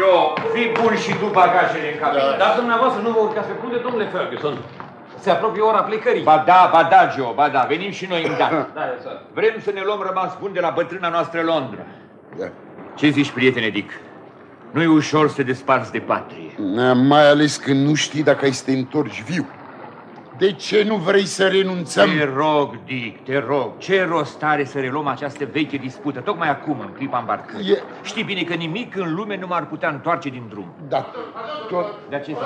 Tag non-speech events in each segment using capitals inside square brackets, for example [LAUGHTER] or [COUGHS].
Joe, fii bun și tu bagajele în cabină. Da. Dar dumneavoastră nu vă urcați pe punte, domnule Ferguson. Se apropie ora plecării. Ba da, ba da, Joe, ba da, venim și noi îndată. [LAUGHS] Da, sir. Vrem să ne luăm rămas bun de la bătrâna noastră Londra. Da. Ce zici, prietene Dick? Nu e ușor să te desparți de patrie. Mai ales când nu știi dacă ai să te întorci viu. De ce nu vrei să renunțăm? Te rog, Dick, te rog, ce rost are să reluăm această veche dispută, tocmai acum, în clipa îmbarcării? E- Știi bine că nimic în lume nu m-ar putea întoarce din drum. Da, tot. De aceea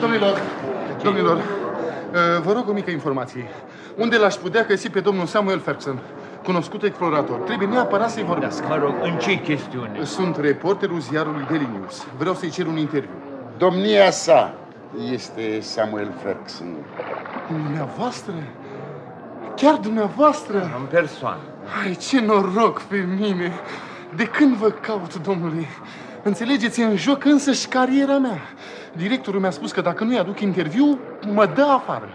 Domnilor, domnilor, uh, vă rog o mică informație. Unde l-aș putea găsi pe domnul Samuel Ferguson, cunoscut explorator? Trebuie neapărat să-i vorbesc. Mă rog, în ce chestiune? Sunt reporterul ziarului Daily News. Vreau să-i cer un interviu. Domnia sa este Samuel Ferguson. Dumneavoastră? Chiar dumneavoastră? În persoană. Ai, ce noroc pe mine! De când vă caut, domnule? Înțelegeți, e în joc însăși cariera mea. Directorul mi-a spus că dacă nu-i aduc interviu, mă dă afară.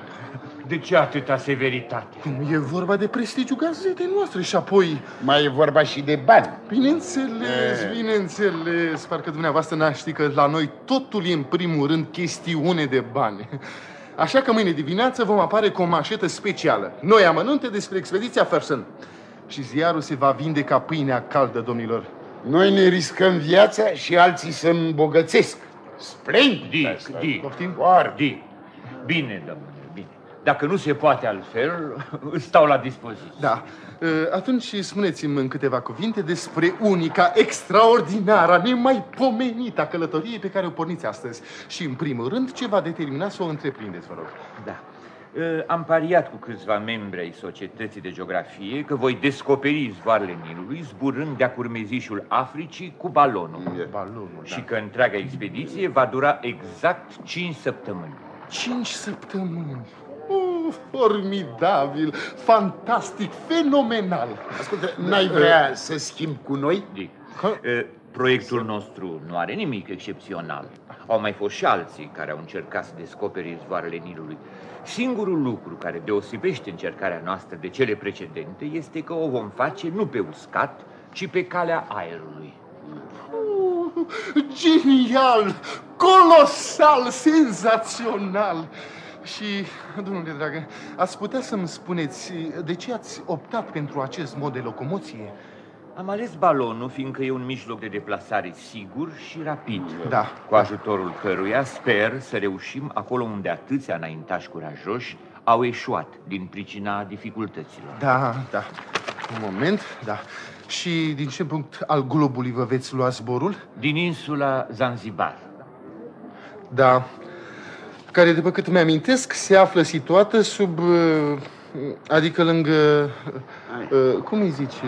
De ce atâta severitate? Cum e vorba de prestigiul gazetei noastre și apoi... Mai e vorba și de bani. Bineînțeles, bineînțeles, parcă dumneavoastră n ști că la noi totul e în primul rând chestiune de bani. Așa că mâine dimineață vom apare cu o mașetă specială. Noi amănunte despre expediția Fersen. Și ziarul se va vinde ca pâinea caldă, domnilor. Noi ne riscăm viața și alții să îmbogățesc. Splendid! Dick, asta. Dick, Poftim? Foarte. Dick. Bine, domnule, bine. Dacă nu se poate altfel, îți [LAUGHS] stau la dispoziție. Da. Uh, Atunci spuneți-mi în câteva cuvinte despre unica, extraordinară, nemaipomenită călătorie pe care o porniți astăzi. Și, în primul rând, ce va determina să o întreprindeți, vă rog. Da. Uh, Am pariat cu câțiva membri ai Societății de Geografie că voi descoperi izvoarele Nilului zburând de-a curmezișul Africii cu balonul. Balonul, Și că întreaga expediție va dura exact 5 săptămâni. Cinci săptămâni. Uh, formidabil, fantastic, fenomenal. Ascultă, n-ai vrea să schimb cu noi? Dick, uh, proiectul nostru nu are nimic excepțional. Au mai fost și alții care au încercat să descopere izvoarele Nilului. Singurul lucru care deosebește încercarea noastră de cele precedente este că o vom face nu pe uscat, ci pe calea aerului. Uh, genial, colosal, senzațional. Și, domnule dragă, ați putea să-mi spuneți de ce ați optat pentru acest mod de locomoție? Am ales balonul fiindcă e un mijloc de deplasare sigur și rapid. Da. Cu ajutorul căruia sper să reușim acolo unde atâția înaintași curajoși au eșuat din pricina dificultăților. Da, da. Un moment, da. Și din ce punct al globului vă veți lua zborul? Din insula Zanzibar. Da. Care, după cât mi-amintesc, se află situată sub... uh, Adică lângă... uh, Cum îi zice?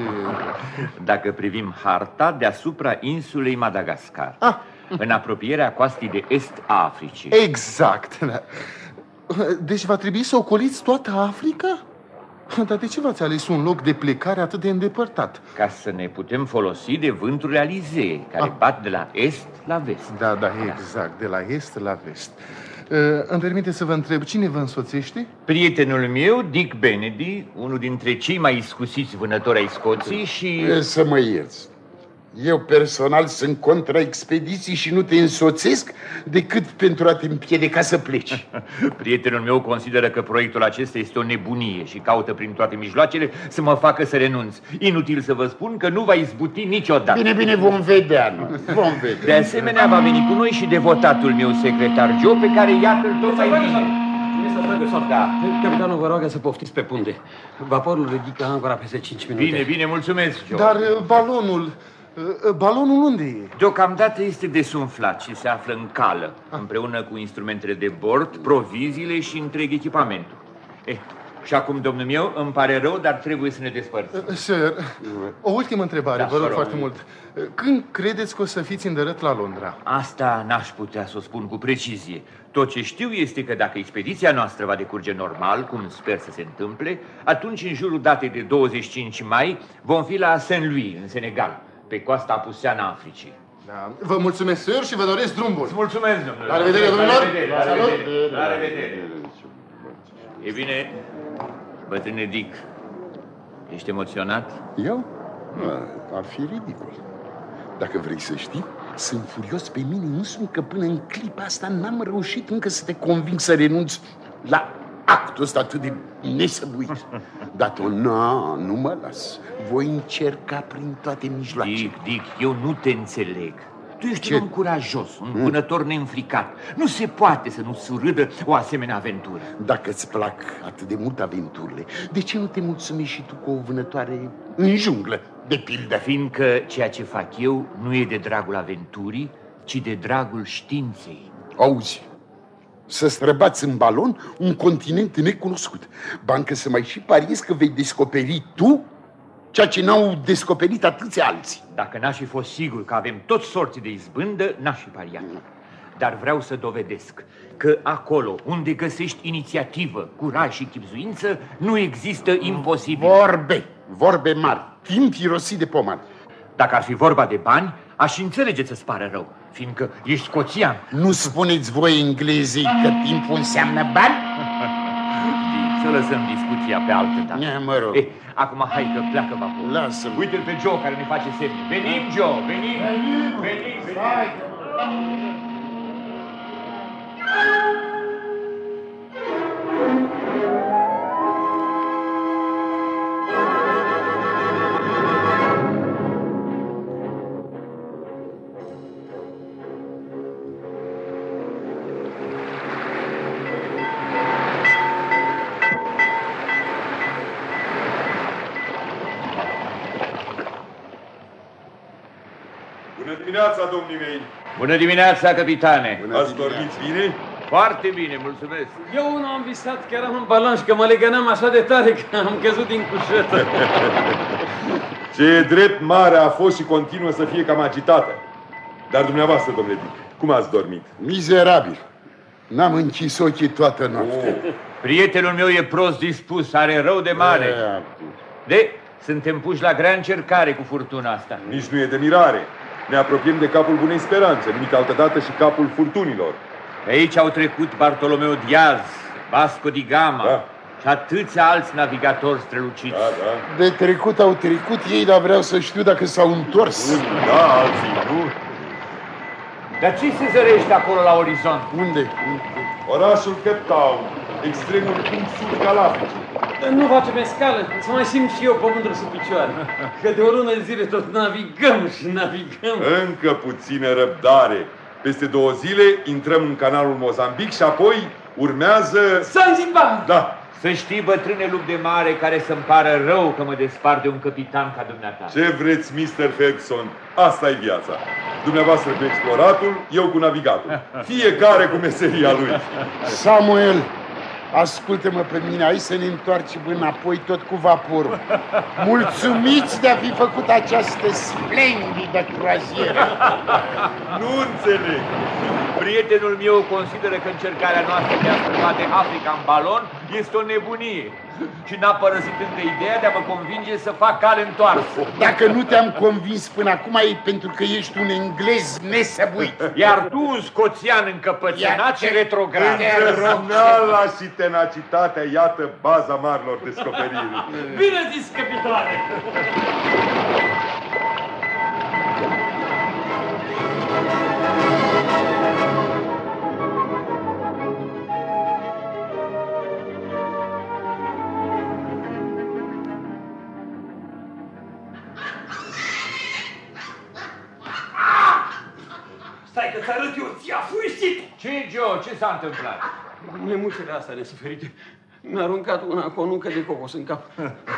Dacă privim harta, deasupra insulei Madagascar. Ah. În apropierea coastei de est a Africii. Exact. Da. Deci va trebui să ocoliți toată Africa? Dar de ce v-ați ales un loc de plecare atât de îndepărtat? Ca să ne putem folosi de vânturile alizee, care Ah. bat de la est la vest. Da, da, exact, de la est la vest. Uh, Îmi permite să vă întreb, cine vă însoțește? Prietenul meu, Dick Benedy, unul dintre cei mai iscusiți vânători ai Scoției și... E, Să mă ierți. Eu personal sunt contra expediții și nu te însoțesc decât pentru a te împiedica să pleci. [LAUGHS] Prietenul meu consideră că proiectul acesta este o nebunie și caută prin toate mijloacele să mă facă să renunț. Inutil să vă spun că nu va izbuti niciodată. Bine, bine, vom vedea, nu? Vom De vedea. asemenea, va veni cu noi și devotatul meu secretar Joe, pe care iată-l tocmai vine. Mr. Ferguson, Da. capitanul vă roagă să poftiți pe punte. Vaporul ridică ancora peste 5 minute. Bine, bine, mulțumesc, Joe. Dar uh, balonul, uh, uh, balonul unde e? Deocamdată este desumflat și se află în cală, împreună cu instrumentele de bord, proviziile și întreg echipamentul. Eh, și acum, domnul meu, îmi pare rău, dar trebuie să ne despărțim. Uh, Sir, o ultimă întrebare, Da, vă rog vă rog. foarte mult. Uh, Când credeți că o să fiți îndărât la Londra? Asta n-aș putea să o spun cu precizie. Tot ce știu este că dacă expediția noastră va decurge normal, cum sper să se întâmple, atunci în jurul datei de 25 mai vom fi la Saint-Louis, în Senegal, pe coasta apuseană a Africii. Da. Vă mulțumesc, sir, și vă doresc drum bun. Mulțumesc, domnule. La revedere, domnilor. La revedere, la Salut. revedere. La revedere. E bine, bătrâne Dick, ești emoționat? Eu? Bă, Ar fi ridicol. Dacă vrei să știi, sunt furios pe mine însumi că până în clipa asta n-am reușit încă să te conving să renunți la actul ăsta atât de nesăbuit. Dar tu, nu, nu mă las. Voi încerca prin toate mijloacele. Dic, Dic, eu nu te înțeleg. Tu ești Ce? un om curajos, un vânător neînfricat. Nu se poate să nu surâdă o asemenea aventură. Dacă îți plac atât de mult aventurile, de ce nu te mulțumești și tu cu o vânătoare în junglă, de pildă? Fiindcă ceea ce fac eu nu e de dragul aventurii, ci de dragul științei. Auzi, să străbați în balon un continent necunoscut. Bancă să mai și pariezi că vei descoperi tu ceea ce n-au descoperit atâția alții. Dacă n-aș fi fost sigur că avem tot sorții de izbândă, n-aș fi pariat. Dar vreau să dovedesc că acolo unde găsești inițiativă, curaj și chipzuință, nu există imposibil. Vorbe, vorbe mari, timp irosit de poman. Dacă ar fi vorba de bani, aș înțelege să-ți pară rău, fiindcă ești scoțian. Nu spuneți voi englezii că timpul înseamnă bani? [LAUGHS] Să lăsăm discuția pe altă dată. Ne, mă rog. Eh, acum hai că pleacă vaporul. Lasă-mă. Uite-l pe Joe care ne face semne. Venim, Joe, venim, venim, venim. venim. Bună dimineața, domnii mei! Bună dimineața, capitane. Ați dormit bine? Foarte bine, mulțumesc. Eu nu am visat că eram în balon și că mă legănam așa de tare că am căzut din cușetă. [LAUGHS] Ce e drept, marea a fost și continuă să fie cam agitată. Dar dumneavoastră, domnule Dic, cum ați dormit? Mizerabil. N-am închis ochii toată noaptea. Prietenul meu e prost dispus, are rău de mare. Ea, De, suntem puși la grea încercare cu furtuna asta. Nici nu e de mirare. Ne apropiem de capul Bunei Speranțe, nimic altă dată și capul furtunilor. Pe aici au trecut Bartolomeo Diaz, Vasco di Gama Da. și atâția alți navigatori străluciți. Da, da. De trecut au trecut ei, dar vreau să știu dacă s-au întors. Unii da, alții nu. Dar ce se zărește acolo la orizont? Unde? Orașul Cape Town, extremul punct sud al Africii. Nu facem escală, să mai simt și eu pământul sub picioare. Că de o lună de zile tot navigăm și navigăm. Încă puțină răbdare. Peste două zile intrăm în canalul Mozambic și apoi urmează... Zanzibar! Da, Să știi, bătrâne lup de mare, care să-mi pară rău că mă despart de un capitan ca dumneata. Ce vreți, Mr. Ferguson? asta e viața. Dumneavoastră cu exploratul, eu cu navigatul. Fiecare cu meseria lui. Samuel, ascultă-mă pe mine, hai să ne întoarcem înapoi tot cu vaporul. Mulțumiți de a fi făcut această splendidă croazieră. Nu înțeleg. Prietenul meu consideră că încercarea noastră de a străbate Africa în balon este o nebunie și n-a părăsit încă ideea de a mă convinge să fac cale întoarsă. Dacă nu te-am convins până acum e pentru că ești un englez nesăbuit. Iar tu, un scoțian încăpățânat și retrograd. Îndrăzneala și tenacitatea, iată baza marilor descoperiri. Bine zis, capitane! Fuisit! ce Joe? Ce s-a întâmplat? Nemuțele astea nesuferite mi-a aruncat una cu o nucă de cocos în cap.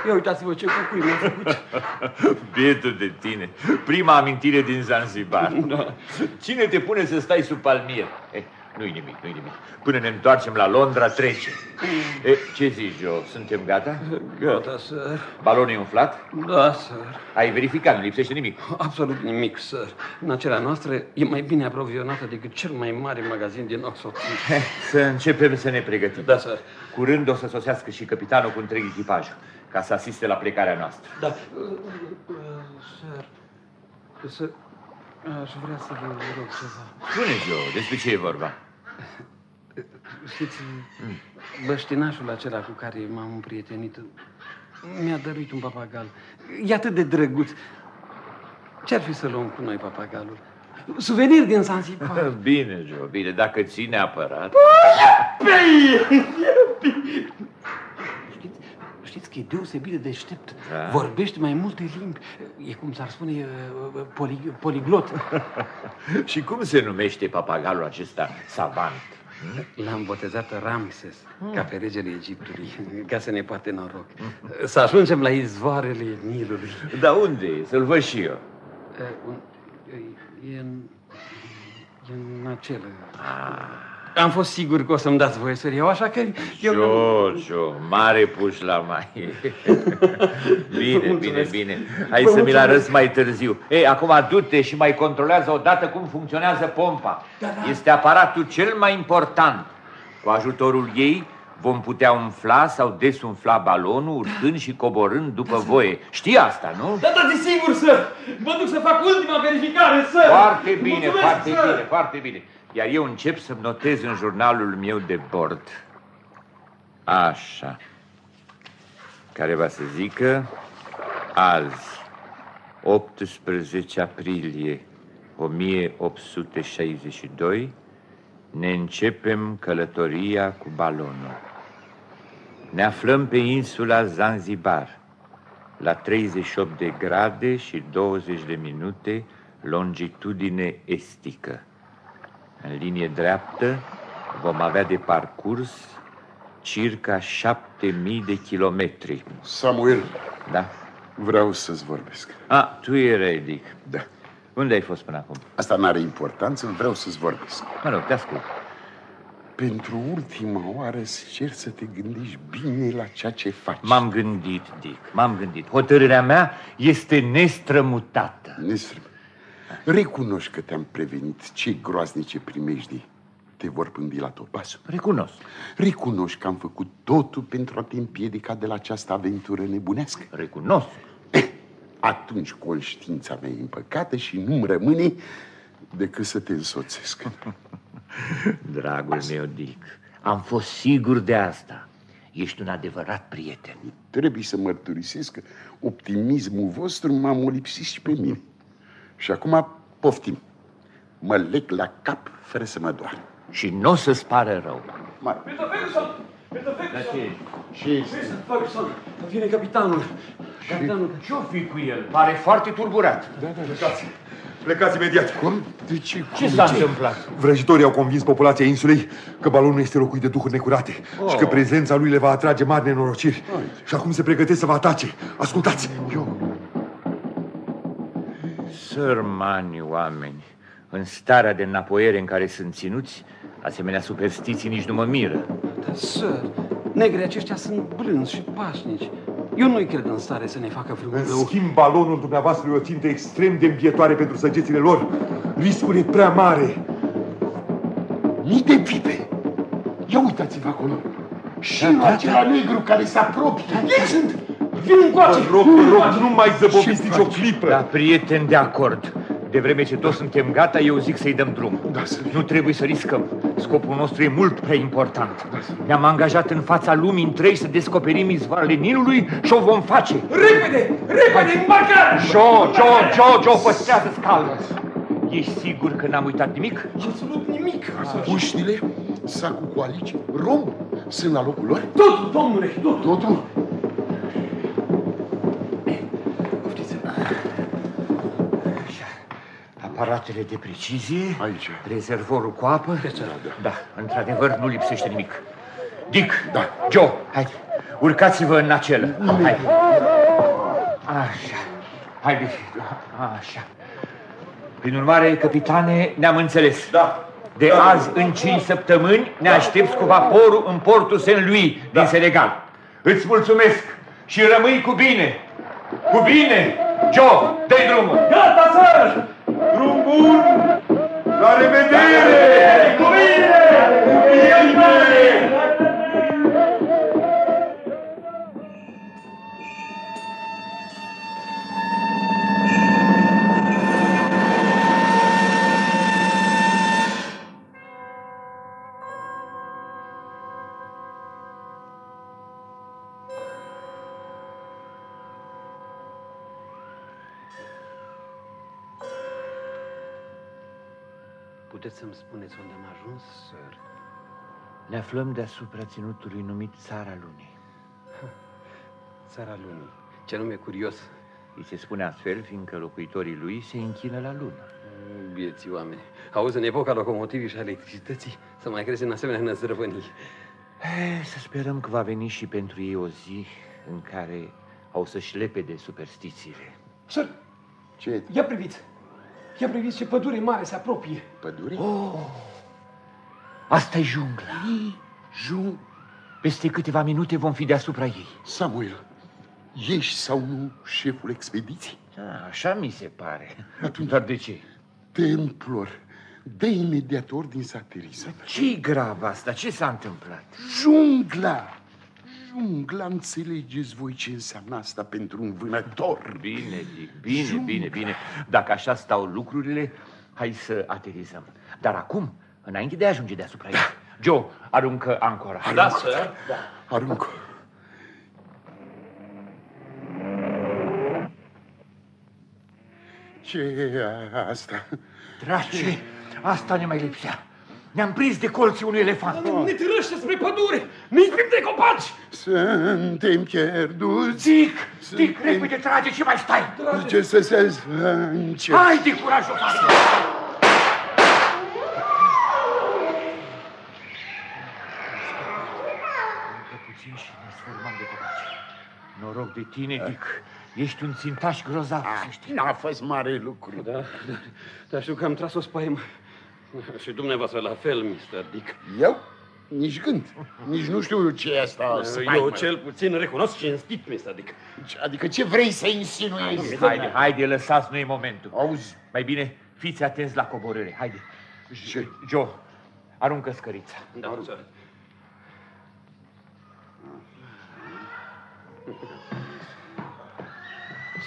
Ia uitați-vă ce cucui mi-a făcut. Bietul de tine. Prima amintire din Zanzibar. Da. Cine te pune să stai sub palmier? Eh, nu-i nimic, nu-i nimic. Până ne întoarcem la Londra, trece. Eh, ce zici, Joe? Suntem gata? Gata, sir. Balonul e umflat? Da, sir. Ai verificat, nu lipsește nimic. Absolut nimic, sir. Nacerea noastră e mai bine aprovizionată decât cel mai mare magazin din Oxford. Eh, Să începem să ne pregătim. Da, sir. Curând o să sosească și capitanul cu întreg echipajul, ca să asiste la plecarea noastră. Da. Uh, uh, Sir, să... Aș vrea să vă rog ceva. Spune, Joe, despre ce e vorba? Știți, băștinașul acela cu care m-am împrietenit mi-a dăruit un papagal. E atât de drăguț. Ce-ar fi să luăm cu noi papagalul? Suvenir din Zanzibar. [LAUGHS] Bine, Jo, bine, dacă ții neapărat. Știți, știți că e deosebit de deștept. Da. Vorbește mai multe limbi. E cum s-ar spune, e, poli, poliglot. [LAUGHS] Și cum se numește papagalul acesta savant? L-am botezat Ramses, ca pe regele Egiptului, [LAUGHS] ca să ne poate noroc. Să ajungem la izvoarele Nilului. Dar unde e? Să-l văd și eu. E, un- e- E în, e în acel... Am fost sigur că o să-mi dați voie să iau, așa că eu... Jo, Jo, mare puș la mai. [LAUGHS] bine, bine, Mulțumesc. bine. Hai Vă să mi-l mulțumesc. arăți mai târziu. Ei, acum du-te și mai controlează odată cum funcționează pompa. Este aparatul cel mai important. Cu ajutorul ei vom putea umfla sau desumfla balonul urcând și coborând după voie. Știi asta, nu? Da, da, desigur, sir! Mă duc să fac ultima verificare, sir! Foarte bine, Mulțumesc, foarte sir! bine, foarte bine. Iar eu încep să-mi notez în jurnalul meu de bord. Așa. Care va să zică azi, 18 aprilie 1862, ne începem călătoria cu balonul. Ne aflăm pe insula Zanzibar, la 38 de grade și 20 de minute longitudine estică. În linie dreaptă vom avea de parcurs circa 7000 de kilometri. Samuel, Da? vreau să-ți vorbesc. A, tu erai, Dick. Da. Unde ai fost până acum? Asta n-are importanță, vreau să-ți vorbesc. Mă rog, te ascult. Pentru ultima oară îți cer să te gândești bine la ceea ce faci. M-am gândit, Dick, m-am gândit. Hotărârea mea este nestrămutată. Nestrim, recunoști că te-am prevenit ce groaznice primejdii te vor pândi la topasul. Recunosc. Recunoști că am făcut totul pentru a te împiedica de la această aventură nebunească. Recunosc. Eh, atunci conștiința mea e împăcată și nu-mi rămâne decât să te însoțesc. [LAUGHS] Dragul meu, Dick, am fost sigur de asta. Ești un adevărat prieten. Trebuie să mărturisesc că optimismul vostru m-a molipsit și pe mine. Și acum poftim. Mă leg la cap fără să mă doară. Și nu o să-ți pară rău. Mă, Mr. Ferguson! Mr. Dar Ferguson! ce? ce este? Mr. Ferguson! Vine capitanul. Capitanul. Ce-o fi cu el? Pare foarte turburat. Plecați. Plecați imediat. Cum? De ce? Ce s-a întâmplat? Vrăjitorii au convins populația insulei că balonul este locuit de duhuri necurate oh. și că prezența lui le va atrage mari nenorociri. Și acum se pregătesc să vă atace. Ascultați! Eu, Sărmani oameni, în starea de înapoiere în care sunt ținuți, asemenea superstiții nici nu mă miră. Dar, sir, negrii aceștia sunt blânzi și pașnici. Eu nu-i cred în stare să ne facă vreun În rău. schimb, balonul dumneavoastră e o țintă extrem de îmbietoare pentru săgețile lor. Riscul e prea mare. mii de pipe! Ia uitați-vă acolo! Și da, acela negru care se apropie! Ei sunt! Vin încoace! Vă rog, vă rog, nu mai zăboviți Ce nicio faci? clipă. Da, prieten de acord. De vreme ce toți suntem gata, eu zic să-i dăm drum. Da, să Nu trebuie să riscăm. Scopul nostru e mult prea important. Ne-am angajat în fața lumii întregi să descoperim izvoarele Nilului și o vom face. Repede! Repede! Îmbarcare! Jo, Jo, Jo, Jo, păstrează-ți calm. Ești sigur că n-am uitat nimic? Absolut nimic! Puștile, sacul cu alici, rom, sunt la locul lor? Totul, domnule, totul! Totul? Aparatele de precizie, Aici. rezervorul cu apă. Da, da. într-adevăr, nu lipsește nimic. Dick, Da. Joe, hai, urcați-vă în acel. Hai. Așa, haide, așa. Prin urmare, capitane, ne-am înțeles. Da. De Da. azi în cinci săptămâni ne aștepți cu vaporul în portul Saint-Louis din Senegal. Îți mulțumesc și rămâi cu bine. Cu bine! Joe, dă drumul! Gata, sir! Drum bun! La revedere! Ne aflăm deasupra ținutului numit Țara Lunii. Țara Lunii. Ce nume curios. Îi se spune astfel, fiindcă locuitorii lui se închină la lună. Vieții oameni. Auzi, în epoca locomotivii și a electricității, să mai crezi în asemenea năzrăvănii. Eh, Să sperăm că va veni și pentru ei o zi în care au să-și lepe de superstițiile. Sir, Ce? ia priviți. Ia priviți ce pădure mare se apropie. Pădure? Asta e jungla. Jun... Peste câteva minute vom fi deasupra ei. Samuel, ești sau nu șeful expediției? Da, așa mi se pare. Atunci- Dar de ce? Te implor, dă imediat ordin să aterizăm. Ce-i grav asta? Ce s-a întâmplat? Jungla! Jungla, înțelegeți voi ce înseamnă asta pentru un vânător? Bine, Dick, bine, bine, bine. Dacă așa stau lucrurile, hai să aterizăm. Dar acum, înainte de a ajunge deasupra ei, [COUGHS] Joe, aruncă ancora. Da, sir. Aruncă. Ce e asta? Drace, asta ne mai lipsea. Ne-am prins de colții unui elefant. Ne târăște spre pădure! Ne izbim de copaci! Suntem pierduți. Zic, Dick, repede trage și mai stai. Ce să se încep? Hai de curajul tău. Încă puțin și ne sfârmăm de copaci. Noroc de tine, Dick. Ești un țintaș grozav, să știi. N-a fost mare lucru. Da, da, dar știu că am tras o spaimă. Și dumneavoastră la fel, Mr. Dick. Eu? Nici gând. Nici nu știu ce e asta. spaimă. Eu cel puțin recunosc cinstit, Mr. Dick. Adică ce vrei să insinuezi? Haide, haide, lăsați, nu e momentul. Auzi, Mai bine, fiți atenți la coborâre. Haide. ce? Joe, aruncă scărița. Da, sir.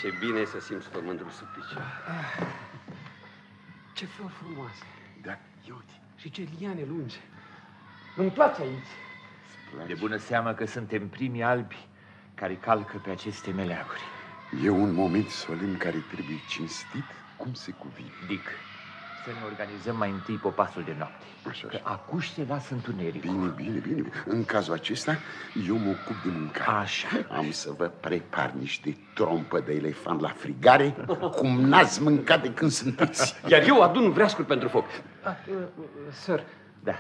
Ce bine e să simți pământul sub picioare. Ce flori frumoase Da, eu uite. și ce liane lungi. Îmi place aici. De bună seamă că suntem primii albi care calcă pe aceste meleaguri. E un moment solemn care trebuie cinstit cum se cuvine. Dick, să ne organizăm mai întâi popasul de noapte. Așa, Că așa. acuși se lasă întunericul. Bine, bine, bine. În cazul acesta, eu mă ocup de mâncare. Așa. Am să vă prepar niște trompă de elefant la frigare, cum n-ați mâncat de când sunteți. [LAUGHS] Iar eu adun vreascuri pentru foc. Ah, uh, sir, Da.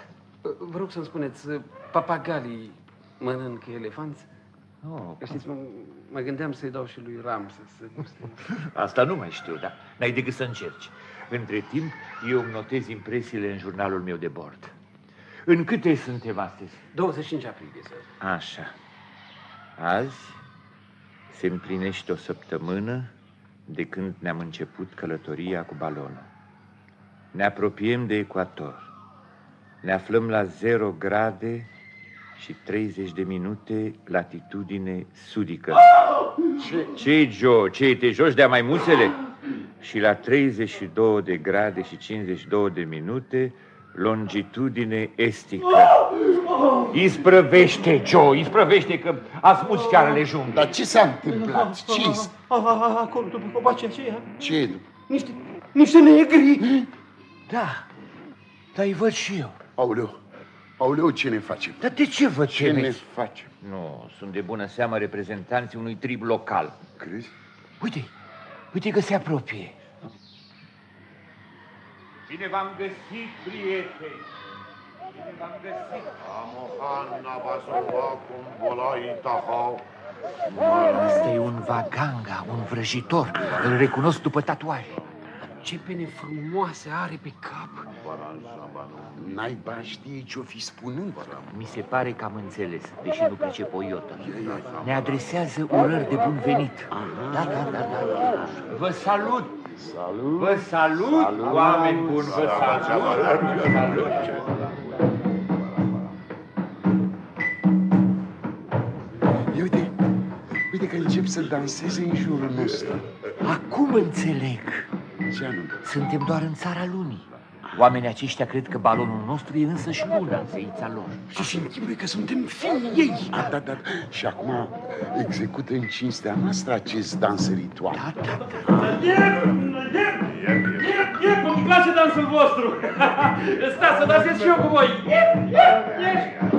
uh, vă rog să-mi spuneți, uh, papagalii mănâncă elefanți? Oh, Știți, mă, mă gândeam să-i dau și lui Ram să se guste. asta nu mai știu, dar n-ai decât să încerci. Între timp, eu îmi notez impresiile în jurnalul meu de bord. În câte suntem astăzi? 25 aprilie, sir. Așa. Azi se împlinește o săptămână de când ne-am început călătoria cu balonul. Ne apropiem de ecuator. Ne aflăm la 0 grade și 30 de minute latitudine sudică. Ce-i, Joe? Ce te joci de-a maimuțele? Și la 32 de grade și 52 de minute longitudine estică. Isprăvește, Joe, isprăvește că asmuți fiarele junglei. Dar ce s-a întâmplat? ce Acolo, după copacii aceia, ce niște, niște negri. Da, dar îi văd și eu. Aoleu, aoleu, ce ne facem? Dar de ce văd Ce ne facem? Nu, sunt de bună seamă reprezentanții unui trib local. Crezi? Uite, uite că se apropie. Bine v-am găsit, prieteni! Bine v-am găsit! Ăsta e un vaganga, un vrăjitor. Îl recunosc după tatuare. Ce pene frumoase are pe cap. Naiba știe ce-o fi spunând. Mi se pare că am înțeles, deși nu pricep o iotă. Ne adresează urări de bun venit. Da, da, da, da. Vă salut! Salut! Vă salut, salut oameni buni, vă salut! Vă salut. Ia uite, uite că încep să danseze în jurul nostru. Acum înțeleg. Ce anume? Suntem doar în țara lunii. Oamenii aceștia cred că balonul nostru e însă și luna în zeița lor. Și și închipui că suntem fii ei. Da, da, da. Și acum execută în cinstea noastră acest dans ritual. Da, da, da. Iep, îmi place dansul vostru. Stați să dansez și eu cu voi. Iep, iep, iep.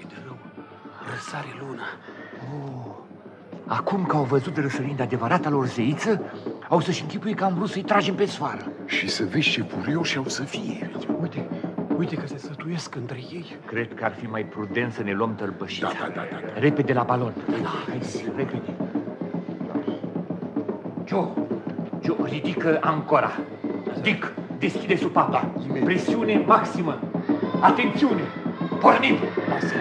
E de rău. Răsare luna. Acum că au văzut răsărind adevărata lor zeiță, au să-și închipuie că am vrut să-i tragem pe sfoară. Și să vezi ce furioși au să fie. Uite, uite că se sătuiesc între ei. Cred că ar fi mai prudent să ne luăm tălpășița. Da, da, da, da, da. Repede la balon. Da, hai, repede. Joe, Joe, ridică ancora. Dick, deschide supapa. Presiune maximă. Atențiune! Pornim! Lasă.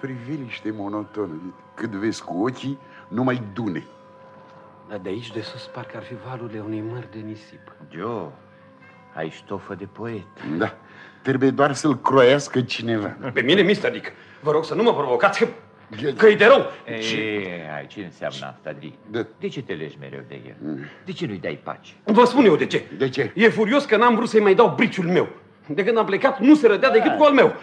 Priveliște monotonă. Cât vezi cu ochii, numai dune. Dar de aici de sus parcă ar fi valurile unei mări de nisip. Joe, ai stofă de poet. Da, trebuie doar să-l croiască cineva. Pe mine, Mr. Dick, vă rog să nu mă provocați, că, că e de rău. Ei, ce? ce înseamnă asta, Dick? De... de ce te legi mereu de el? Mm. De ce nu-i dai pace? Vă spun eu de ce. De ce? E furios că n-am vrut să-i mai dau briciul meu. De când am plecat, nu se rădea decât cu al meu.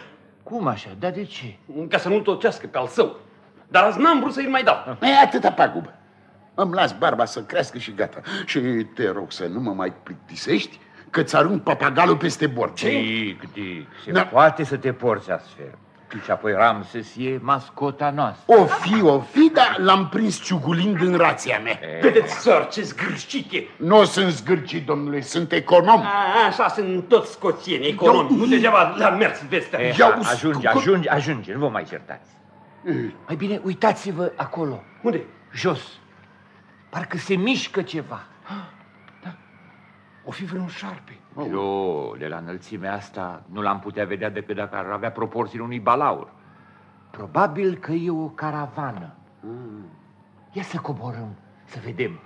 Cum așa? Dar de ce? Ca să nu-l tocească pe al său. Dar azi n-am vrut să-i mai dau. E atâta pagubă. Îmi las barba să crească și gata. Și te rog să nu mă mai plictisești, că ți arunc papagalul peste bord. Ce? Dic, Dic, se da. poate să te porți astfel. Și apoi Ramses e mascota noastră. O fi, o fi, dar l-am prins ciugulind în rația mea. E... Vedeți, săr, ce zgârșit e. Nu sunt zgârcit, domnule, sunt econom. A, așa sunt toți scoțieni, economi. Eu... Nu degeaba la mers vestea. E, Iau... Ajunge, ajunge, ajunge, nu vă mai certați. Mai bine, uitați-vă acolo. Unde? Jos. Parcă se mișcă ceva. Da. O fi vreun șarpe. Oh. Eu, de la înălțimea asta, nu l-am putea vedea decât dacă ar avea proporțiile unui balaur. Probabil că e o caravană. Mm. Ia să coborăm, să vedem.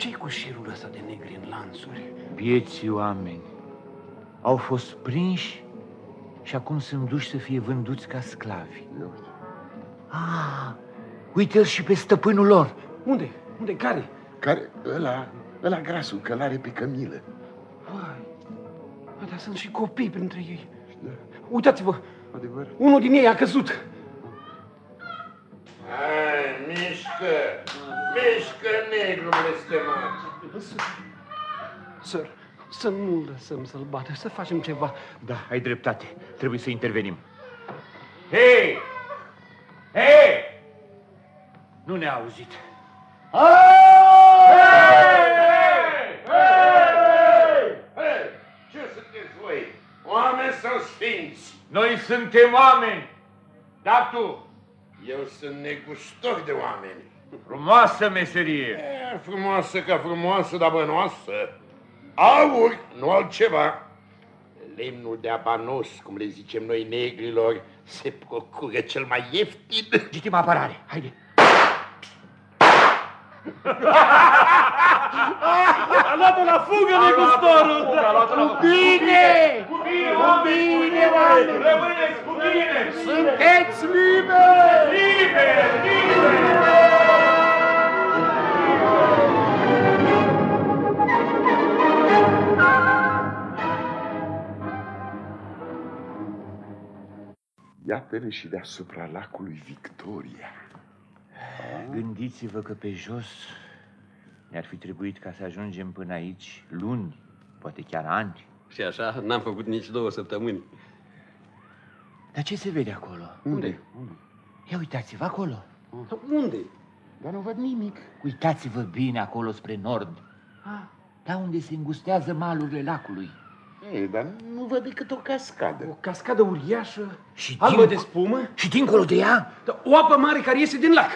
ce cu șirul ăsta de negri în lanțuri? Vieții oameni au fost prinși și acum sunt duși să fie vânduți ca sclavi. Ah, uite-l și pe stăpânul lor. Unde? Unde? Care? Care? Ăla, ăla grasul, călare pe cămilă. Vai, dar sunt și copii printre ei. Da. Uitați-vă, Adevăr. unul din ei a căzut. Hai, mișcă, mișcă, negru blestemat. Sir, să nu lăsăm să-l bată, să facem ceva. Da, ai dreptate. Trebuie să intervenim. Hei! Hei! Nu ne-a auzit. Ce sunteți voi? Oameni sau sfinți? Noi suntem oameni. Dar tu? Eu sunt negustor de oameni. Frumoasă meserie. E, frumoasă ca frumoasă, dar bănoasă. Aur, nu altceva. Lemnul de abanos, cum le zicem noi negrilor, se procură cel mai ieftin. Legitimă apărare, haide. A luat-o la fugă, negustorul! Cu bine! Cu bine, oameni! Cu bine, oameni! Rămâneți cu bine! Sunteți liberi! Liberi! Liberi! Iată-ne și deasupra lacului Victoria. Gândiți-vă că pe jos ne-ar fi trebuit ca să ajungem până aici luni, poate chiar ani. Și așa n-am făcut nici două săptămâni. Dar ce se vede acolo? Unde? Unde? Ia uitați-vă acolo. Unde? Dar nu văd nimic. Uitați-vă bine acolo spre nord. Ah. Da unde se îngustează malurile lacului. Ei, dar nu văd decât o cascadă. O cascadă uriașă, Și albă din- de spumă, Și dincolo de ea, dar o apă mare care iese din lac.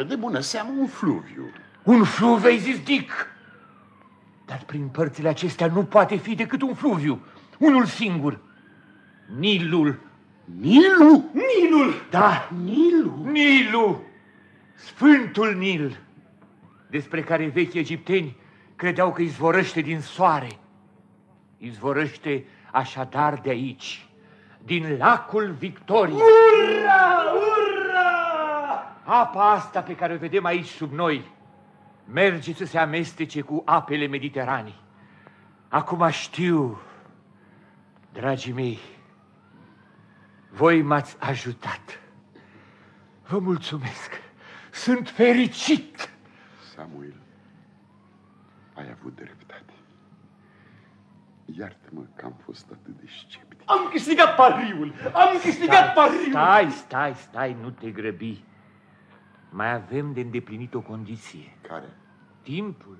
E, De bună seamă un fluviu. un fluviu, ai zis, Dick. Dar prin părțile acestea nu poate fi decât un fluviu. Unul singur. Nilul. Nilu! Nilul! Da, Nilu! Nilu! Sfântul Nil, despre care vechi egipteni credeau că izvorăște din soare. Izvorăște așadar de aici, din lacul Victoriei. Ura! Ura! Apa asta pe care o vedem aici sub noi merge să se amestece cu apele Mediteranei. Acum știu, dragii mei, voi m-ați ajutat. Vă mulțumesc. Sunt fericit. Samuel, ai avut dreptate. Iartă-mă că am fost atât de sceptic. Am câștigat pariul! Am câștigat pariul! Stai, stai, stai, nu te grăbi. Mai avem de îndeplinit o condiție. Care? Timpul.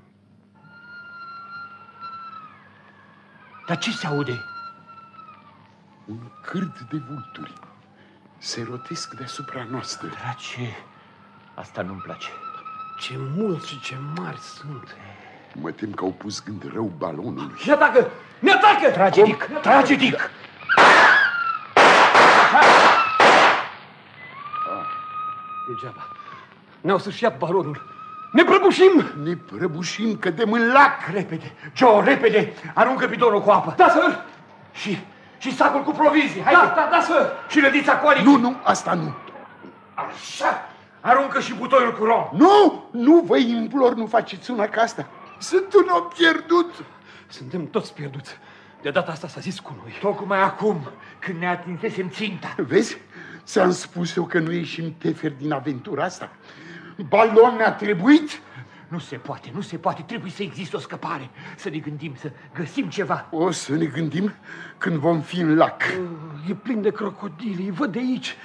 Dar ce se aude? Un cârt de vulturi se rotesc deasupra noastră. Drace, asta nu-mi place. Ce mulți și ce mari sunt! Mă tem că au pus gând rău balonului. Ne atacă! Ne atacă! Tragedic, tragedic! Degeaba. Ne-au să-și ia balonul. Ne prăbușim! Ne prăbușim, cădem în lac. Repede, Joe, repede! Aruncă bidonul cu apă. Da, sir! Și, și sacul cu provizii, haide! Da, da, da, sir! Și lădița cu alici. Nu, nu, asta nu. Așa! Aruncă și butoiul cu rom. Nu, nu vă implor, nu faceți una ca asta. Sunt un om pierdut. Suntem toți pierduți. De data asta s-a zis cu noi. Tocmai acum, când ne atinsesem ținta. Vezi? Ți-am spus eu că nu ieșim tefer din aventura asta. Balon ne-a trebuit. Nu se poate, nu se poate, trebuie să existe o scăpare. Să ne gândim, să găsim ceva. O să ne gândim când vom fi în lac. E plin de crocodili, îi văd de aici.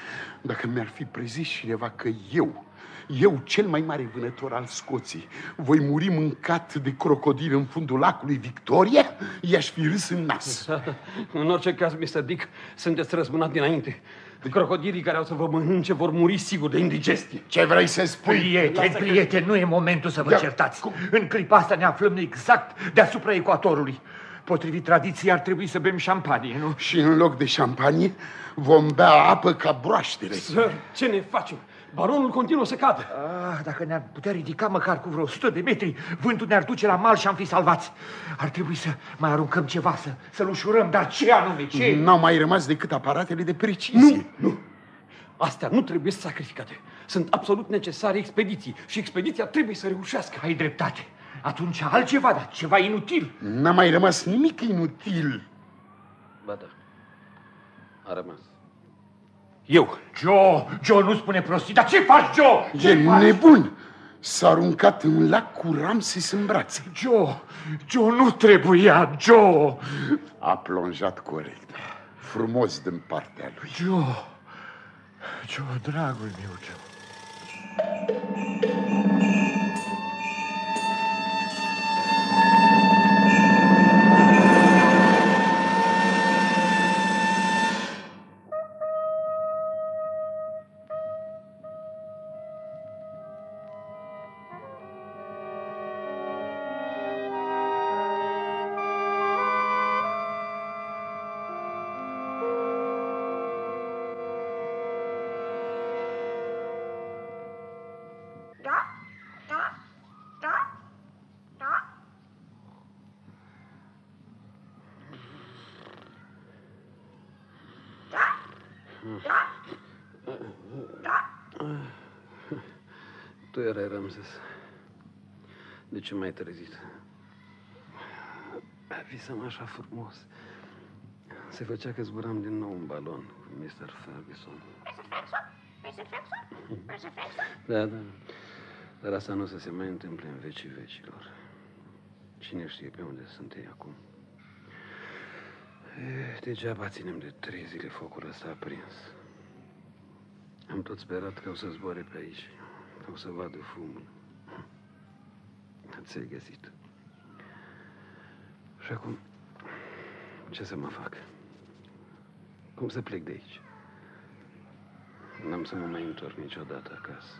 Dacă mi-ar fi prezis cineva că eu, eu, cel mai mare vânător al Scoției, voi muri mâncat de crocodil în fundul lacului Victoria, i-aș fi râs în nas. [LAUGHS] În orice caz, Mr. Dick, sunteți răzbunat dinainte. Crocodilii care au să vă mănânce vor muri sigur de indigestie. Ce vrei să spui? Prieteni, prieteni, nu e momentul să vă Ia, certați. cum? În clipa asta ne aflăm exact deasupra ecuatorului. Potrivit tradiției ar trebui să bem șampanie, nu? Și în loc de șampanie vom bea apă ca broaștele. Sir, ce ne facem? Baronul continuă să cadă. Ah, dacă ne-ar putea ridica măcar cu vreo 100 de metri, vântul ne-ar duce la mal și am fi salvați. Ar trebui să mai aruncăm ceva, să, să-l ușurăm, dar ce anume, ce? N-au mai rămas decât aparatele de precizie. Nu, nu. Astea nu trebuie sacrificate. Sunt absolut necesare expediții și expediția trebuie să reușească. Ai dreptate. Atunci altceva, dar ceva inutil. N-a mai rămas nimic inutil. Ba da. A rămas. Eu. Joe, Joe, nu spune prostii, dar ce faci, Joe? Ce E faci? nebun. S-a aruncat în lac cu Ramses în brațe. Joe, Joe, nu trebuia, Joe. A plonjat corect. Frumos din partea lui. Joe, Joe, dragul meu, Joe. De ce m-ai trezit? Visam așa frumos. Se făcea că zburam din nou un balon cu Mr. Ferguson. Da, da. Dar asta nu o să se mai întâmple în vecii vecilor. Cine știe pe unde sunt ei acum? E, degeaba ținem de trei zile focul ăsta aprins. Am tot sperat că o să zboare pe aici, că o să vadă fumul. Ți-ai găsit. Și acum, ce să mă fac? Cum să plec de aici? N-am să mă mai întorc niciodată acasă.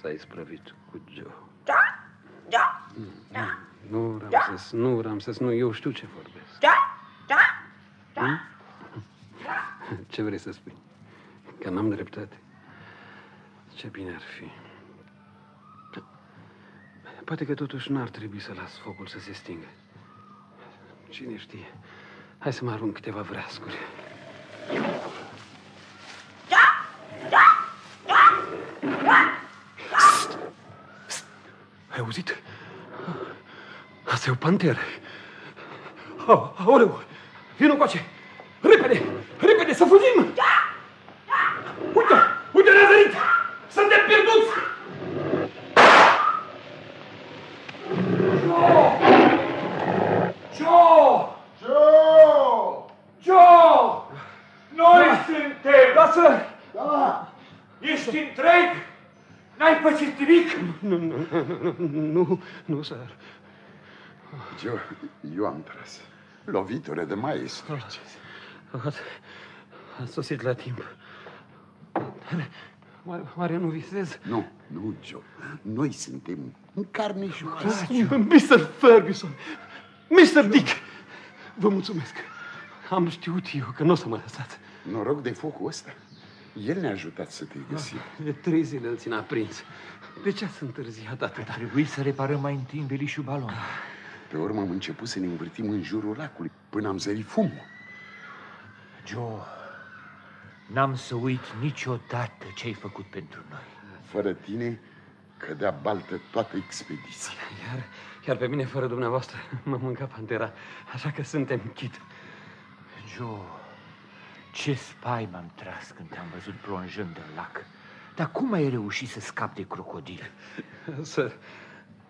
S-a isprăvit cu Joe. Da, da, Nu, Ramses, nu, Ramses, nu, eu știu ce vorbesc. da, da, da. [LAUGHS] Ce vrei să spui? Că n-am dreptate. Ce bine ar fi. Poate că totuși n-ar trebui să las focul să se stingă. Cine știe? Hai să mă arunc câteva vreascuri. Ai auzit? Asta e o panteră. Oh, aoleu! Vino coace! Repede! Repede să fugim! Uite! Uite, ne-a zărit! Suntem pierduți! Joe! Joe! Joe! Noi suntem! Lasă! Da! Ești întreg? N-ai pățit nimic? Nu, nu, nu, nu, nu, sir. Joe, eu am tras. Lovitură de maestru. Ați, ați sosit la timp. Oare, oare nu visez? Nu, nu, Joe. Noi suntem în carne și oasă. Mr. Ferguson! Mr. Dick! Vă mulțumesc. Am știut eu că nu o să mă lăsați. Noroc de focul ăsta. El ne-a ajutat să te găsim. De trei zile îl țin aprins. De ce ați întârziat atât? Trebuie să reparăm mai întâi învelișul balon. Pe urmă am început să ne învârtim în jurul lacului până am zărit fumul. Joe, n-am să uit niciodată ce ai făcut pentru noi. Fără tine cădea baltă toată expediția. Iar, iar pe mine, fără dumneavoastră, mă mânca pantera. Așa că suntem chit. Joe, ce spaimă am tras când te-am văzut plonjând în lac. Dar cum ai reușit să scapi de crocodil? Sir,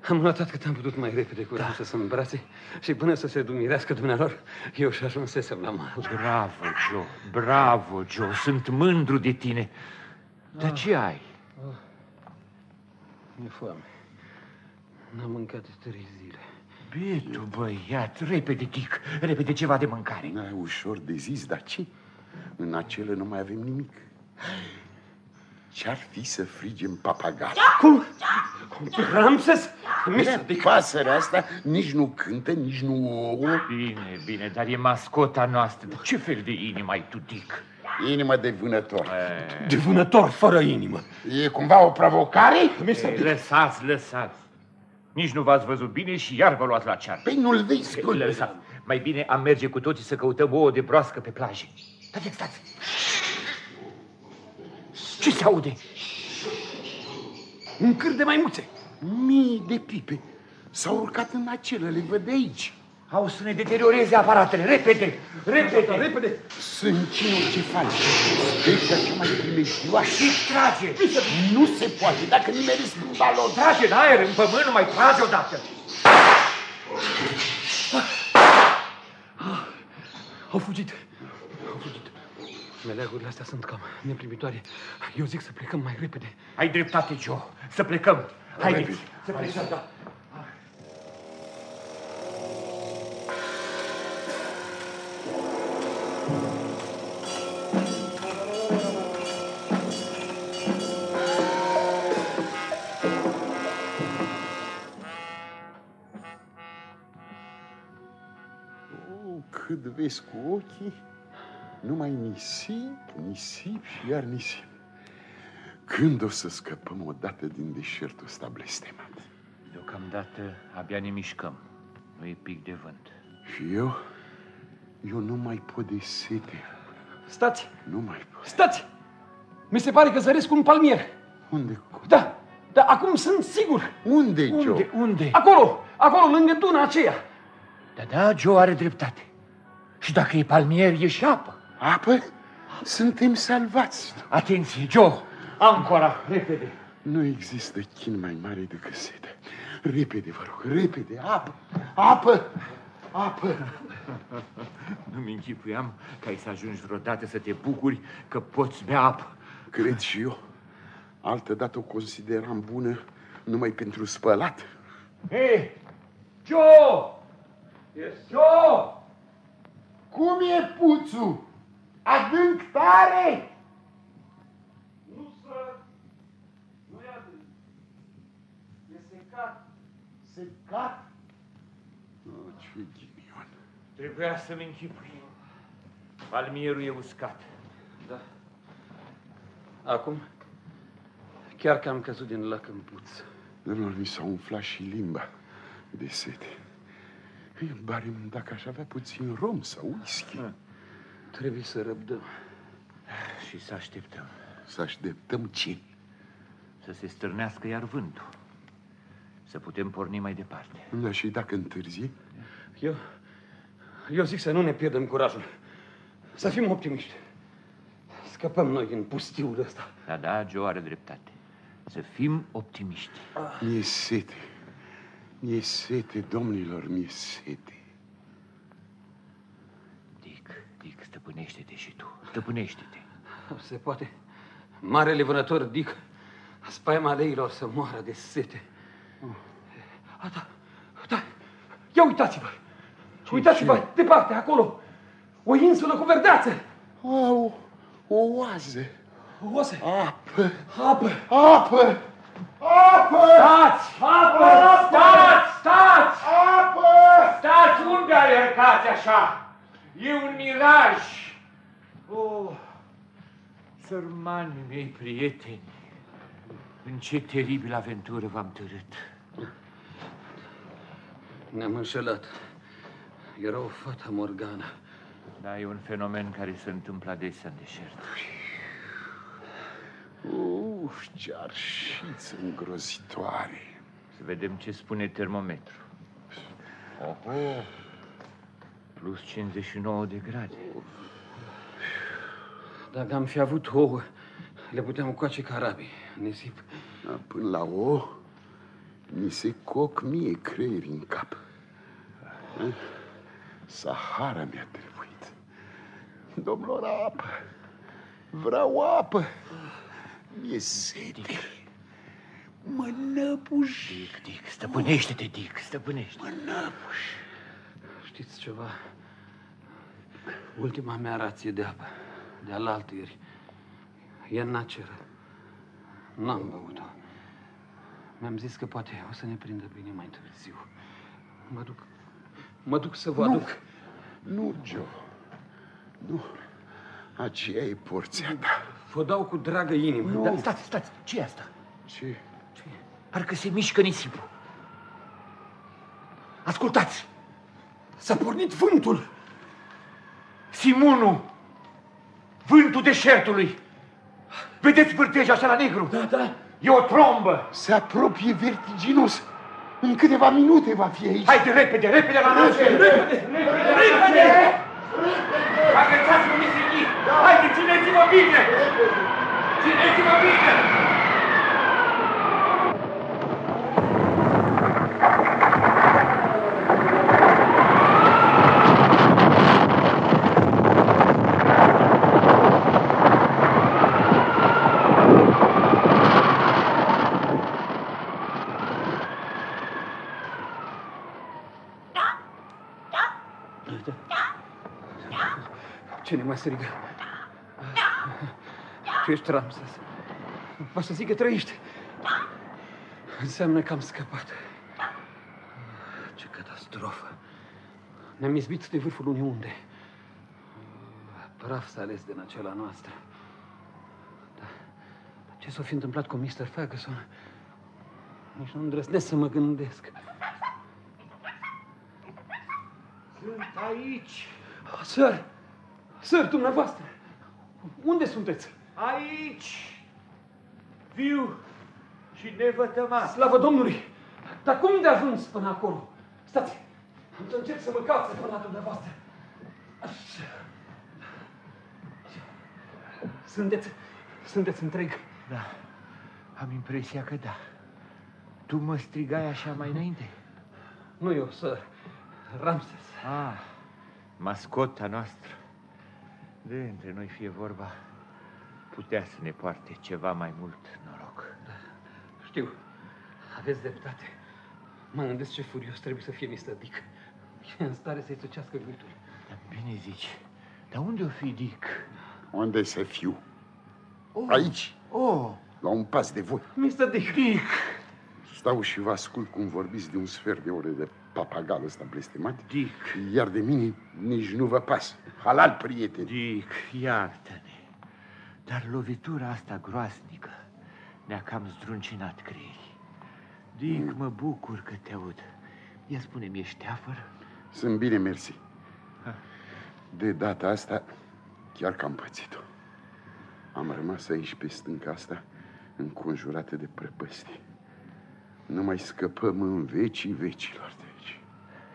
am notat că te-am putut mai repede cu da. să sunt brațe și până să se dumirească dumnealor, eu și ajunsesem la mal. Bravo, Joe, bravo, Joe, sunt mândru de tine. Dar ce ai? Mi-e foame. N-am mâncat de trei zile. Bietul băiat, repede, Dick, repede ceva de mâncare. N-ai ușor de zis, dar ce? În acele nu mai avem nimic. Ce-ar fi să frigem papagali? Cum? Ramses? Mr. Pasărea asta nici nu cântă, nici nu ouă. Bine, bine, dar e mascota noastră. De ce fel de inimă ai tu, Dick? Inimă de vânător. De vânător fără inimă. E cumva o provocare? Ei, lăsați, lăsați. Nici nu v-ați văzut bine și iar vă luați la cear. Păi nu-l vezi, Ei, Lăsați. Mai bine am merge cu toții să căutăm ouă de broască pe plajă. Stați, stați. Ce se aude? Un câr de maimuțe. Mii de pipe s-au urcat în acele, le văd de aici. Au să ne deterioreze aparatele. Repede, repede. Repede. Sunt cine ce faci. Specia cea mai primejdioasă. Și trage. Nu se poate dacă nu mergi în balon. Trage în aer, în pământ, nu mai trage odată. Au fugit. Au fugit. Meleagurile astea sunt cam neprimitoare. Eu zic să plecăm mai repede. Ai dreptate, Joe. Să plecăm. Haideți, să plecăm. Da. Oh, cât vezi cu ochii, numai nisip, nisip și iar nisip. Când o să scăpăm odată din deșertul ăsta blestemat? Deocamdată abia ne mișcăm. Nu e pic de vânt. Și eu? Eu nu mai pot de sete. Stați! Nu mai pot. Stați! Mi se pare că zăresc un palmier. Unde? Da, da, acum sunt sigur. Unde, Joe? Unde, unde? Acolo, acolo, lângă duna aceea. Da, da, Joe are dreptate. Și dacă e palmier, e și apă. Apă? Suntem salvați. Atenție, Joe! Ancora, repede. Nu există chin mai mare decât sete. Repede, vă rog, repede, apă, apă, apă. Nu-mi închipuiam că ai să ajungi vreodată să te bucuri că poți bea apă. Cred și eu. Altădată o consideram bună numai pentru spălat. Hei, Joe! Joe! Cum e puțul? Adânc tare? Nu, sir. Nu e atât. E secat. Secat? Oh, ce ghinion. Trebuia să-mi închipuim. Palmierul e uscat. Da. Acum, chiar că am căzut din lac în puț. Domnilor, mi s-a umflat și limba de sete. Ei, Barim, dacă aș avea puțin rom sau whisky. Trebuie să răbdăm. Și să așteptăm Să așteptăm ce? să se stârnească iar vântul. Să putem porni mai departe. Da, și dacă întârzi? Eu, eu zic să nu ne pierdem curajul. Să fim optimiști. Scăpăm noi din pustiul ăsta. Da, da, Joe are dreptate. Să fim optimiști. Mi-e sete. Mi-e sete, domnilor, mi-e sete. Dick, Dick, stăpânește-te și tu. Stăpânește-te. Se poate. Marele vânător Dick, spaima leilor să moară de sete. A, da, da. Ia uitați-vă! Uitați-vă, departe, acolo! O insulă cu verdeață! Au, o oază. O oase! Apă, Apă! apă, apă, Stați! Apă! Stați! Stați! apă! Stați! Unde alergați așa? E un miraj! Oh, sărmani mei prieteni, în ce teribilă aventură v-am târât. Ne-am înșelat. Era o fată Morgana. Da, e un fenomen care se întâmplă adesea în deșert. Uf, ce arșiță îngrozitoare. Să vedem ce spune termometru. Oho! Plus 59 de grade. Dacă am fi avut ouă, le puteam coace ca arabii. Nisip. Da, Până la o, mi se coc mie creieri în cap. Eh? Sahara mi-a trebuit. Domnilor, apă. Vreau apă. Mi-e sete. Mă năbuș. Dick, Dick, stăpânește-te, Dick, stăpânește Mă năbuș. Știți ceva? Ultima mea rație de apă, de alaltăieri, e în naceră. N-am băut-o. Mi-am zis că poate o să ne prindă bine mai târziu. Mă duc, mă duc să vă Nu. aduc. Nu, Joe. Nu. Aceea e porția ta. Vă dau cu dragă inimă. Nu. Da, stați, stați, ce e asta? Ce? Parcă se mișcă nisipul. Ascultați! S-a pornit vântul. Simonu! Vântul deșertului! Vedeți vârteja așa la negru? Da, da. E o trombă! Se apropie vertiginos. În câteva minute va fi aici. Haide, repede, repede la nașe! Repede! Repede! Agățați-vă, misechii! Haide, țineți-vă bine! Țineți-vă bine! Cine mă strigă? Tu ești Ramses. Va să zic că trăiești. Înseamnă că am scăpat. Ce catastrofă. Ne-am izbit de vârful unii unde. Praf s-a ales din acela noastră. Dar ce s-a fi întâmplat cu Mr. Ferguson? Nici nu îndrăznesc să mă gândesc. Sunt aici! Sir! Sir, dumneavoastră! Unde sunteți? Aici! Viu și nevătămat! Slavă Domnului! Dar cum de ajuns până acolo? Stați! Am să încerc să mă calțe până la dumneavoastră. Așa. Sunteți, sunteți întreg. Da, am impresia că da. Tu mă strigai așa mai înainte? Nu eu, sir. Ramses. Ah, mascota noastră. De între noi fie vorba, putea să ne poarte ceva mai mult noroc. Știu, aveți dreptate. Mă gândesc ce furios trebuie să fie Mr. Dick. E în stare să-i sucească gâtul. Dar bine zici, dar unde o fi Dick? Unde să fiu? Aici, Oh, la un pas de voi. Mr. Dick! Dick! Stau și vă ascult cum vorbiți de un sfert de ore de papagalul ăsta blestemat. Dick, Iar de mine nici nu vă pasă. Halal, prieteni. Dick, iartă-ne. Dar lovitura asta groasnică ne-a cam zdruncinat creierii. Dic, mă bucur că te aud. Ia spune-mi, ești șteafăr? Sunt bine, mersi. De data asta, chiar că am pățit-o. Am rămas aici pe stânca asta, înconjurată de prăpăstii. Nu mai scăpăm în vecii vecilor de aici.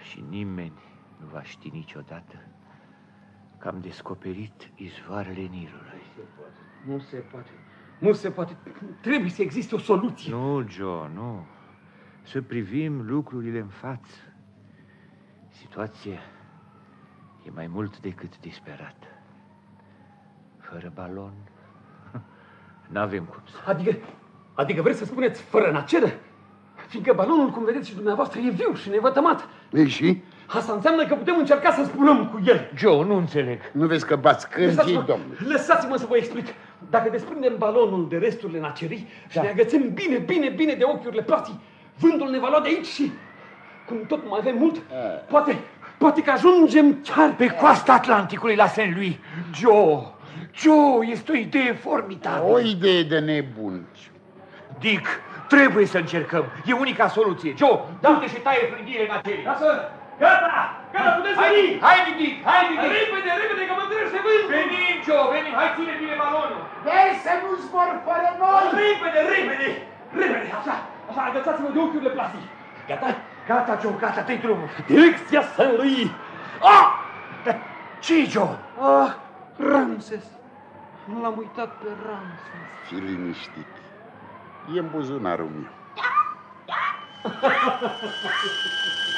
Și nimeni nu va ști niciodată că am descoperit izvoarele Nilului. Nu se poate. Nu se poate. Trebuie să existe o soluție. Nu, Joe, nu. Să privim lucrurile în față. Situația e mai mult decât disperată. Fără balon, [LAUGHS] n-avem cum să... Adică, adică vreți să spuneți fără naceră? Fiindcă balonul, cum vedeți și dumneavoastră, e viu și nevătămat. Ei și? Asta înseamnă că putem încerca să spulăm cu el. Joe, nu înțeleg. Nu vezi că bați cârtii, Lăsați-mă, domnule? lăsați-mă să vă explic. Dacă desprindem balonul de resturile nacerii și Da. ne agățăm bine, bine, bine de ochiurile plastii, vântul ne va lua de aici și, cum tot nu mai avem mult, poate, poate că ajungem chiar Pe coasta Atlanticului la Saint Louis. Joe, Joe, este o idee formidabilă. O idee de nebun. Dick, trebuie să încercăm. E unica soluție. Joe, du-te și taie frânghiile nacerii. Lasă! Gata! Gata, puteți Hai, veni! hai, Dick, hai, Dick. Repede, repede, că mă trăiește vântul! Venim, Joe, venim. Hai, ține bine balonul. Vrei să nu zbor fără noi? Repede, repede! Repede, așa, așa, agățați-mă de ochiurile plastii. Gata? Gata, Joe, gata, dă drumul. Direcția Saint-Louis! Ah! ce Joe? Ah, Ramses! Nu l-am uitat pe Ramses. Fii liniștit. E în buzunarul meu. [LAUGHS]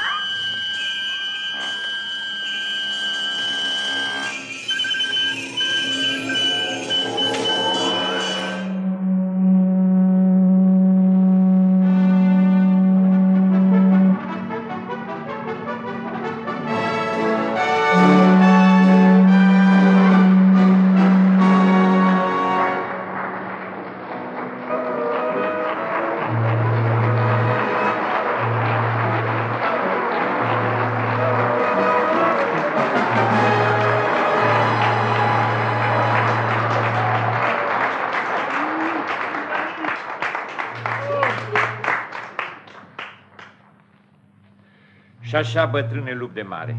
Și așa, bătrâne lup de mare,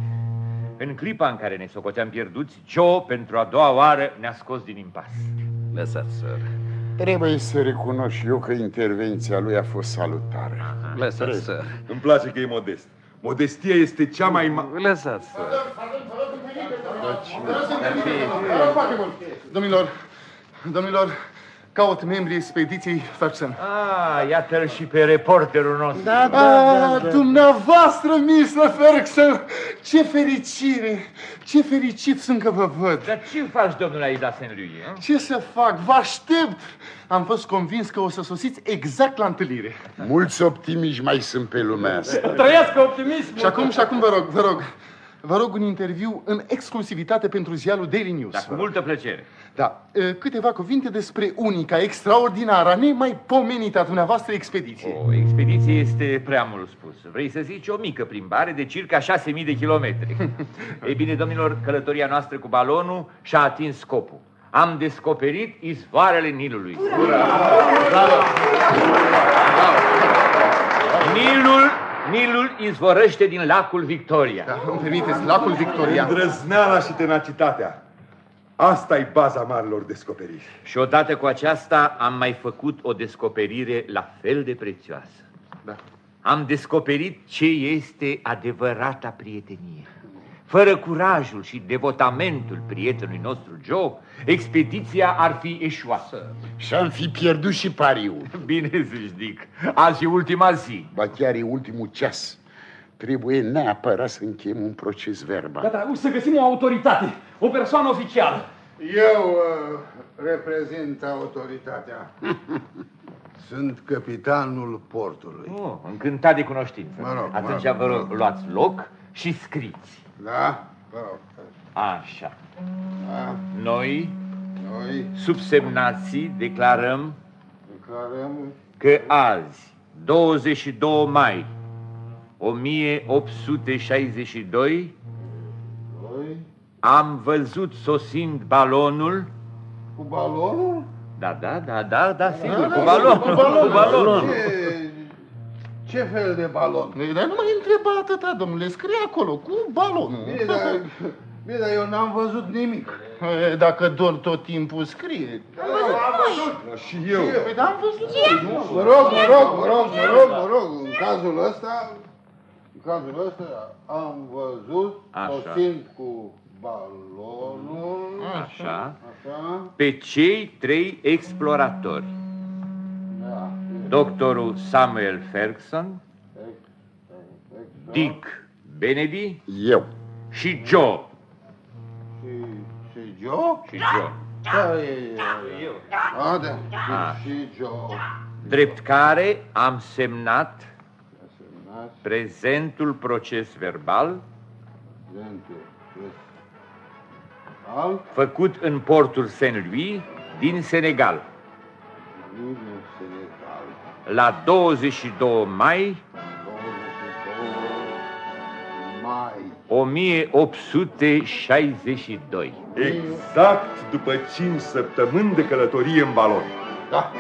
în clipa în care ne socoteam pierduți, Joe, pentru a doua oară, ne-a scos din impas. Lăsați, sir. Trebuie să recunosc și eu că intervenția lui a fost salutară. Lăsați, sir. Îmi place că e modest. Modestia este cea mai ma... Lăsați, sir. Domnilor, domnilor, caut membrii expediției Ferguson. Ah, iată-l și pe reporterul nostru. Da, da, da, Dumneavoastră, Mr. Ferguson, ce fericire, ce fericit sunt că vă văd. Dar ce faci, domnule, aici la Saint Louis? eh? Ce să fac? Vă aștept! Am fost convins că o să sosiți exact la întâlnire. Mulți optimiști mai sunt pe lumea asta. Trăiască optimismul! Și acum, și acum vă rog, vă rog, vă rog un interviu în exclusivitate pentru ziarul Daily News. Da, cu multă plăcere. Da, e, câteva cuvinte despre unica, extraordinară, nemai pomenită a dumneavoastră expediție. O expediție este prea mult spus. Vrei să zici o mică plimbare de circa 6.000 de kilometri. [LAUGHS] Ei bine, domnilor, călătoria noastră cu balonul și-a atins scopul. Am descoperit izvoarele Nilului. Nilul, Nilul izvorăște din lacul Victoria. Da, îmi permiteți, lacul Victoria. Îndrăzneala și tenacitatea. asta e baza marilor descoperiri. Și odată cu aceasta am mai făcut o descoperire la fel de prețioasă. Da. Am descoperit ce este adevărata prietenie. Fără curajul și devotamentul prietenului nostru Joe, expediția ar fi eșuat. Și am fi pierdut și pariul. [LAUGHS] Bine zici, Dick. Azi e ultima zi. Ba chiar e ultimul ceas. Trebuie neapărat să încheiem un proces verbal. Gata, să găsim o autoritate, o persoană oficială. Eu uh, reprezint autoritatea. [LAUGHS] Sunt capitanul portului. Oh, încântat de cunoștință. Mă rog, mă Atunci rog, vă mă rog, rog. luați loc și scriți. Da? Vă rog. Așa. Da? Noi, Noi subsemnații, declarăm declarăm că azi, 22 mai 1862, noi am văzut sosind balonul Cu balonul? Da, da, da, da, da, sigur, Da, cu da, balon, cu balon, cu balon. Ce, ce fel de balon? Ei, Dar nu mai întreba atâta, domnule, scrie acolo, cu balonul. Bine, dar, bine, dar eu n-am văzut nimic. E, Dacă doar tot timpul scrie. Da, și eu. Păi da, am văzut. Mă rog, mă rog, mă rog, mă rog, mă rog, în cazul ăsta, în cazul ăsta am văzut, Așa. o simt cu balonul, Așa. așa, Pe cei trei exploratori. Da, Doctorul Samuel Ferguson, Dick Benedy Eu. și Joe. și, și Joe? Și Joe. Da, e, e, eu. A, da, A. și, și Joe. Drept care am semnat Semnați prezentul proces verbal prezentul. Al, făcut în portul Saint-Louis din Senegal din Senegal. La 22 mai 22 mai. 1862. Exact după 5 săptămâni de călătorie în balon. Da,